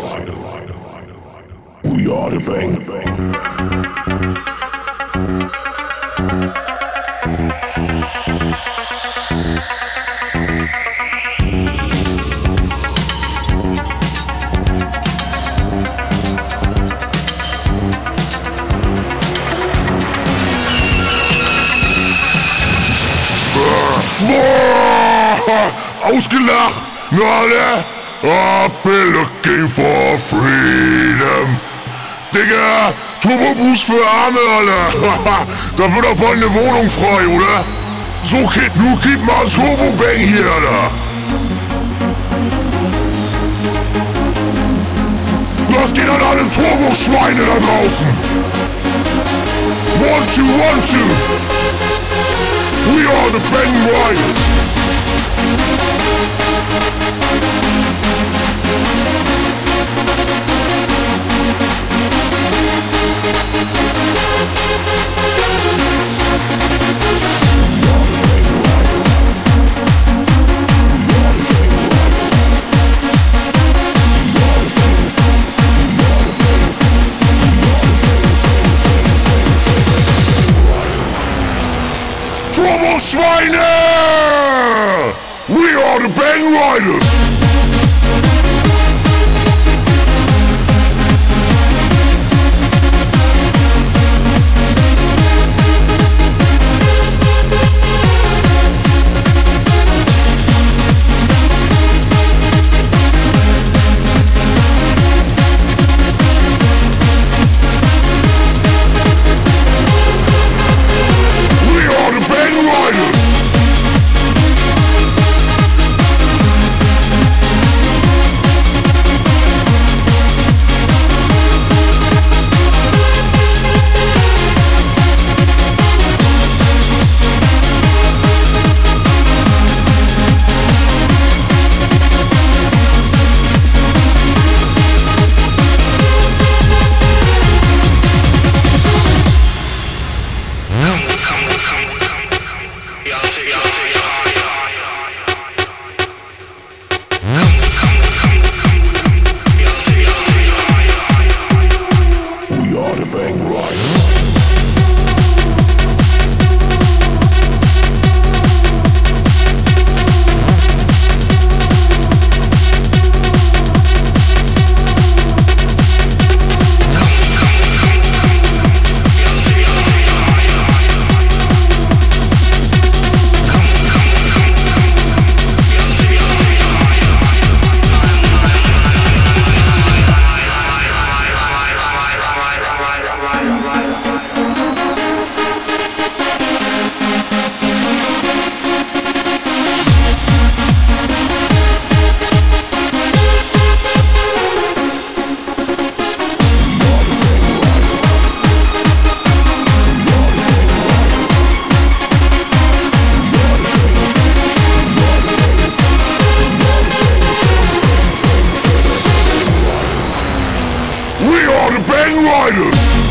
Records. We are ausgelacht, I've been looking for freedom. Digga, Turbo Boost für Arme, Alter. da wird doch bald eine Wohnung frei, oder? So, Kid, nu gib mal Turbo Bang hier, Alter. Das geht an alle Turbo-Schweine da draußen. One, two, one, two. We are the Ben Riders. Turbo-Schweine! We are the Ben Riders! the Bang Riders!